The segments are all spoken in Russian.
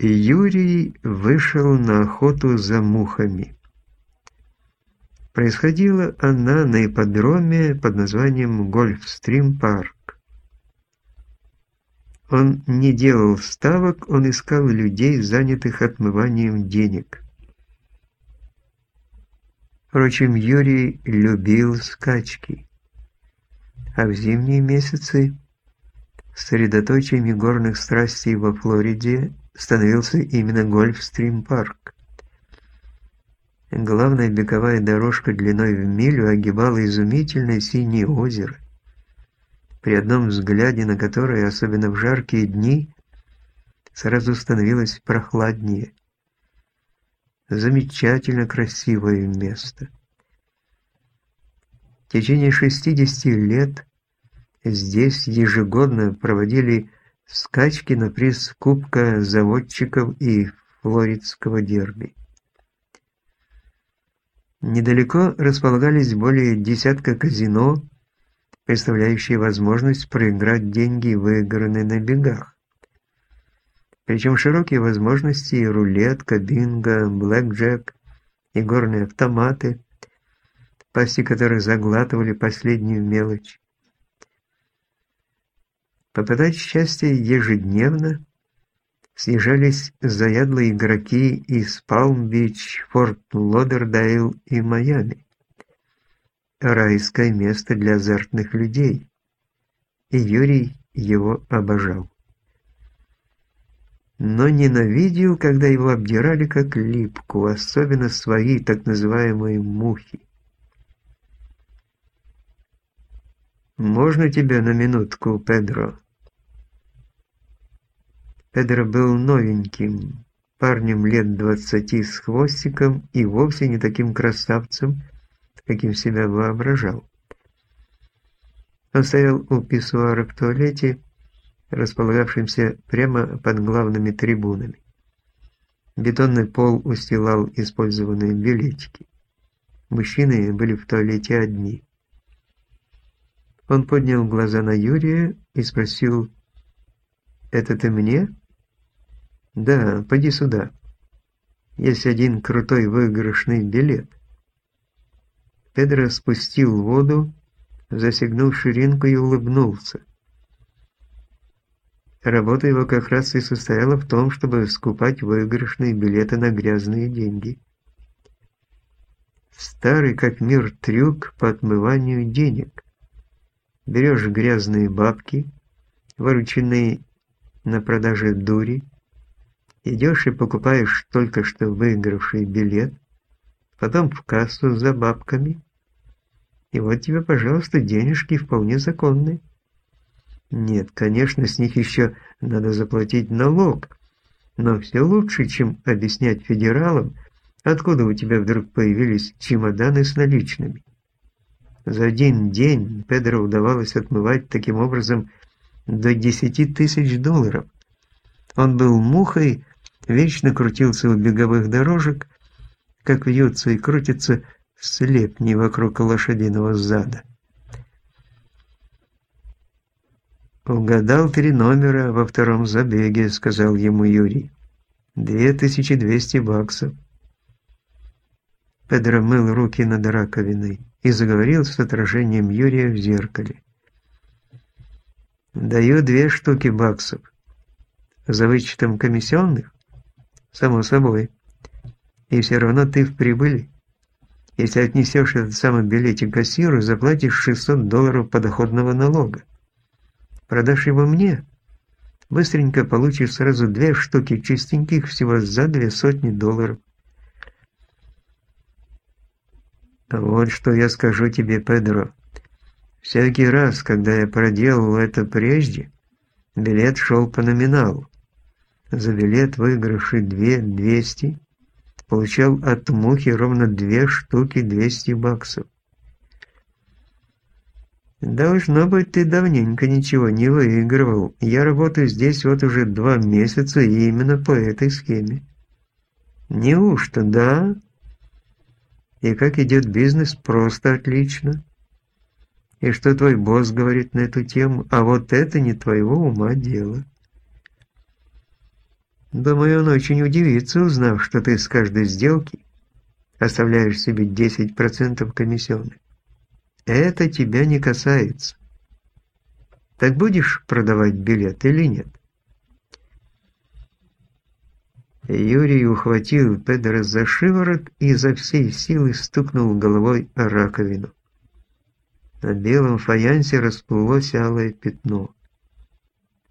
Юрий вышел на охоту за мухами. Происходила она на ипподроме под названием Гольфстрим Парк. Он не делал ставок, он искал людей, занятых отмыванием денег. Впрочем, Юрий любил скачки, а в зимние месяцы средоточием горных страстей во Флориде становился именно Гольфстрим-парк. Главная беговая дорожка длиной в милю огибала изумительное синее озеро, при одном взгляде на которое, особенно в жаркие дни, сразу становилось прохладнее. Замечательно красивое место. В течение 60 лет здесь ежегодно проводили скачки на приз Кубка заводчиков и Флоридского дерби. Недалеко располагались более десятка казино, представляющие возможность проиграть деньги, выигранные на бегах. Причем широкие возможности рулетка, бинго, блэкджек и горные автоматы, пасти которых заглатывали последнюю мелочь. Попадать счастье ежедневно съезжались заядлые игроки из Палм-Бич, Форт Лодердайл и Майами. Райское место для азартных людей. И Юрий его обожал. Но ненавидел, когда его обдирали как липку, особенно свои так называемые мухи. «Можно тебя на минутку, Педро?» Педро был новеньким, парнем лет двадцати с хвостиком и вовсе не таким красавцем, каким себя воображал. Он стоял у писсуара в туалете, располагавшемся прямо под главными трибунами. Бетонный пол устилал использованные билетики. Мужчины были в туалете одни. Он поднял глаза на Юрия и спросил, «Это ты мне?» «Да, поди сюда. Есть один крутой выигрышный билет». Педро спустил воду, засегнул ширинку и улыбнулся. Работа его как раз и состояла в том, чтобы скупать выигрышные билеты на грязные деньги. Старый как мир трюк по отмыванию денег. Берешь грязные бабки, вырученные на продаже дури, идешь и покупаешь только что выигравший билет, потом в кассу за бабками, и вот тебе, пожалуйста, денежки вполне законные. Нет, конечно, с них еще надо заплатить налог, но все лучше, чем объяснять федералам, откуда у тебя вдруг появились чемоданы с наличными. За один день Педро удавалось отмывать таким образом до 10 тысяч долларов. Он был мухой, вечно крутился у беговых дорожек, как вьются и крутятся слепни вокруг лошадиного зада. «Угадал три номера во втором забеге», — сказал ему Юрий. «Две тысячи двести баксов». Педро мыл руки над раковиной и заговорил с отражением Юрия в зеркале. «Даю две штуки баксов. За вычетом комиссионных? Само собой. И все равно ты в прибыли. Если отнесешь этот самый билетик кассиру, заплатишь 600 долларов подоходного налога. Продашь его мне, быстренько получишь сразу две штуки чистеньких всего за две сотни долларов. Вот что я скажу тебе, Педро. Всякий раз, когда я проделал это прежде, билет шел по номиналу. За билет, две двести, получал от мухи ровно две штуки 200 баксов. «Должно быть, ты давненько ничего не выигрывал. Я работаю здесь вот уже два месяца и именно по этой схеме». «Неужто, да?» «И как идет бизнес? Просто отлично». «И что твой босс говорит на эту тему? А вот это не твоего ума дело». Думаю, он очень удивится, узнав, что ты с каждой сделки оставляешь себе 10% комиссионных. Это тебя не касается. Так будешь продавать билет или нет? Юрий ухватил Педро за шиворот и изо всей силы стукнул головой о раковину. На белом фаянсе расплылось алое пятно.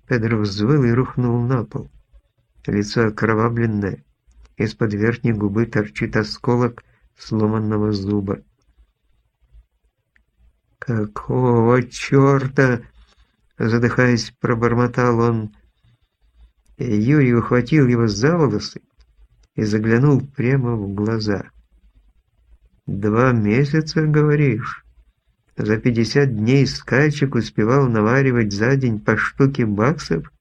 Педро взвыл и рухнул на пол. Лицо окровавленное, из-под верхней губы торчит осколок сломанного зуба. «Какого черта?» Задыхаясь, пробормотал он. Юрий ухватил его за волосы и заглянул прямо в глаза. «Два месяца, говоришь?» За пятьдесят дней скачек успевал наваривать за день по штуке баксов?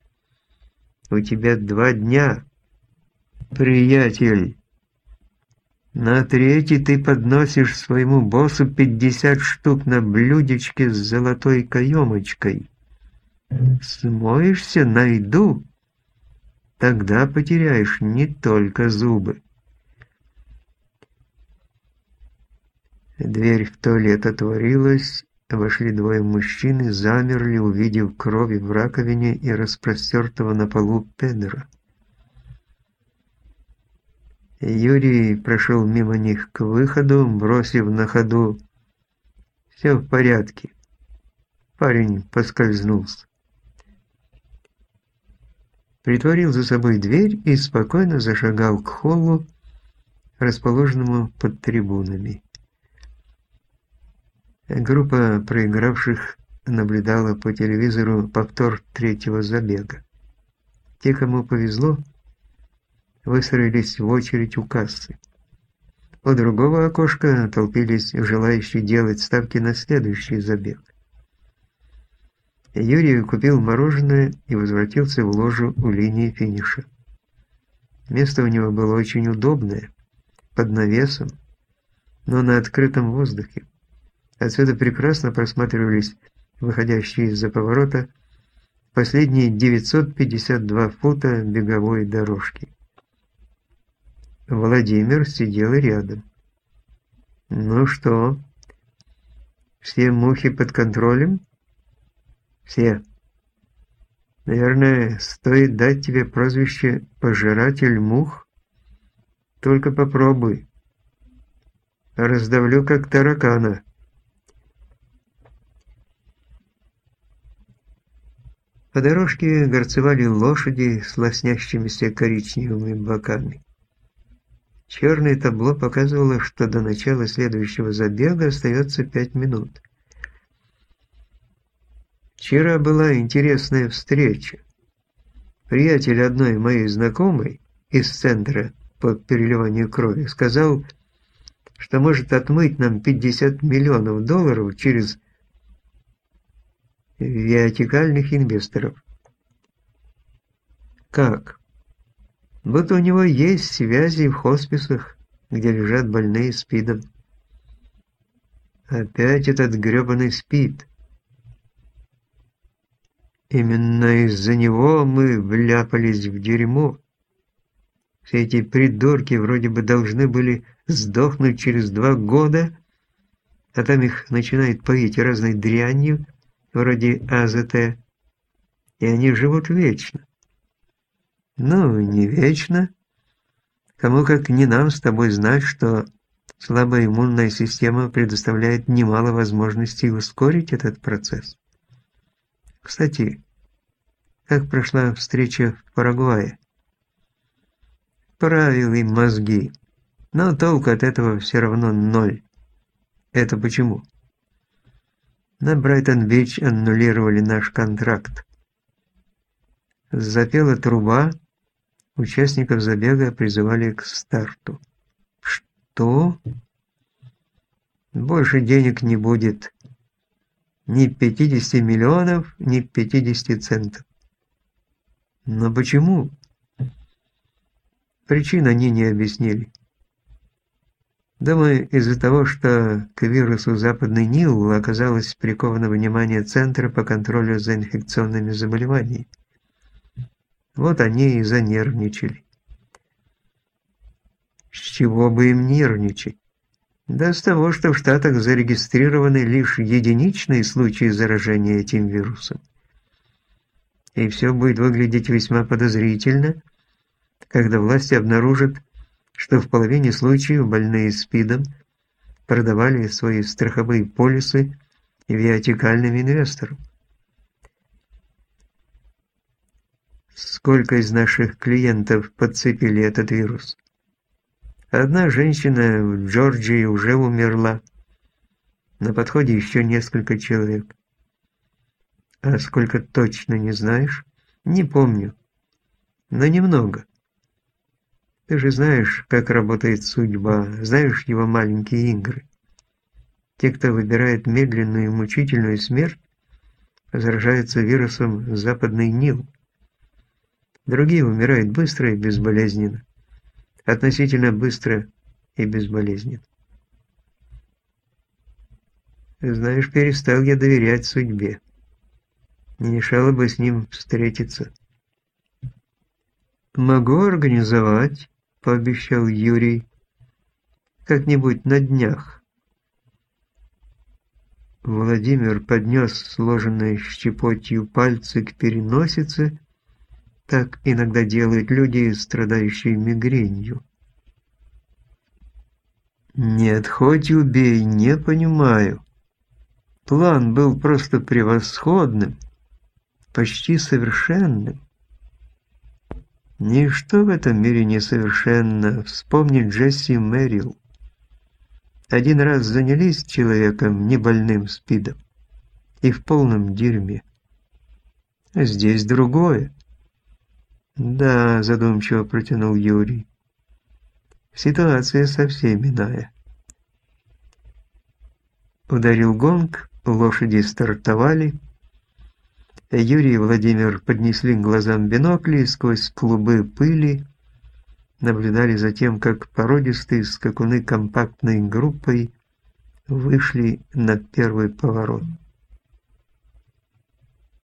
У тебя два дня, приятель. На третий ты подносишь своему боссу пятьдесят штук на блюдечке с золотой каемочкой. Смоешься, найду. Тогда потеряешь не только зубы. Дверь в туалет отворилась, вошли двое мужчин и замерли, увидев кровь в раковине и распростертого на полу Педро. Юрий прошел мимо них к выходу, бросив на ходу «Все в порядке». Парень поскользнулся. Притворил за собой дверь и спокойно зашагал к холлу, расположенному под трибунами. Группа проигравших наблюдала по телевизору повтор третьего забега. Те, кому повезло, выстроились в очередь у кассы. У другого окошка толпились желающие делать ставки на следующий забег. Юрий купил мороженое и возвратился в ложу у линии финиша. Место у него было очень удобное, под навесом, но на открытом воздухе. Отсюда прекрасно просматривались выходящие из-за поворота последние 952 фута беговой дорожки. Владимир сидел рядом. «Ну что, все мухи под контролем?» «Все. Наверное, стоит дать тебе прозвище «пожиратель мух»? Только попробуй. Раздавлю, как таракана». По дорожке горцевали лошади с лоснящимися коричневыми боками. Черное табло показывало, что до начала следующего забега остается пять минут. Вчера была интересная встреча. Приятель одной моей знакомой из центра по переливанию крови сказал, что может отмыть нам 50 миллионов долларов через вертикальных инвесторов. Как? Вот у него есть связи в хосписах, где лежат больные СПИДом. Опять этот грёбаный СПИД. Именно из-за него мы вляпались в дерьмо. Все эти придурки вроде бы должны были сдохнуть через два года, а там их начинает поить разной дрянью, вроде АЗТ, и они живут вечно. Ну, не вечно. Кому как не нам с тобой знать, что слабая иммунная система предоставляет немало возможностей ускорить этот процесс. Кстати, как прошла встреча в Парагвае? Правил им мозги, но толку от этого все равно ноль. Это почему? На Брайтон-Бич аннулировали наш контракт. Запела труба, участников забега призывали к старту. Что? Больше денег не будет. Ни 50 миллионов, ни 50 центов. Но почему? Причин они не объяснили. Думаю, из-за того, что к вирусу Западный Нил оказалось приковано внимание Центра по контролю за инфекционными заболеваниями. Вот они и занервничали. С чего бы им нервничать? Да с того, что в Штатах зарегистрированы лишь единичные случаи заражения этим вирусом. И все будет выглядеть весьма подозрительно, когда власти обнаружат, что в половине случаев больные СПИДом продавали свои страховые полисы виатикальным инвесторам. Сколько из наших клиентов подцепили этот вирус? Одна женщина в Джорджии уже умерла. На подходе еще несколько человек. А сколько точно не знаешь? Не помню. Но немного. Ты же знаешь, как работает судьба, знаешь его маленькие игры. Те, кто выбирает медленную и мучительную смерть, заражаются вирусом Западный Нил. Другие умирают быстро и безболезненно относительно быстро и безболезненно. Знаешь, перестал я доверять судьбе. Не мешало бы с ним встретиться. «Могу организовать», — пообещал Юрий, — «как-нибудь на днях». Владимир поднес сложенные щепотью пальцы к переносице так иногда делают люди, страдающие мигренью. Нет, хоть убей, не понимаю. План был просто превосходным, почти совершенным. Ничто в этом мире не совершенно. Вспомни Джесси Мэрил. Один раз занялись человеком, не больным спидом, и в полном дерьме. А здесь другое. «Да», – задумчиво протянул Юрий. «Ситуация совсем иная». Ударил гонг, лошади стартовали. Юрий и Владимир поднесли к глазам бинокли и сквозь клубы пыли наблюдали за тем, как породистые скакуны компактной группой вышли на первый поворот.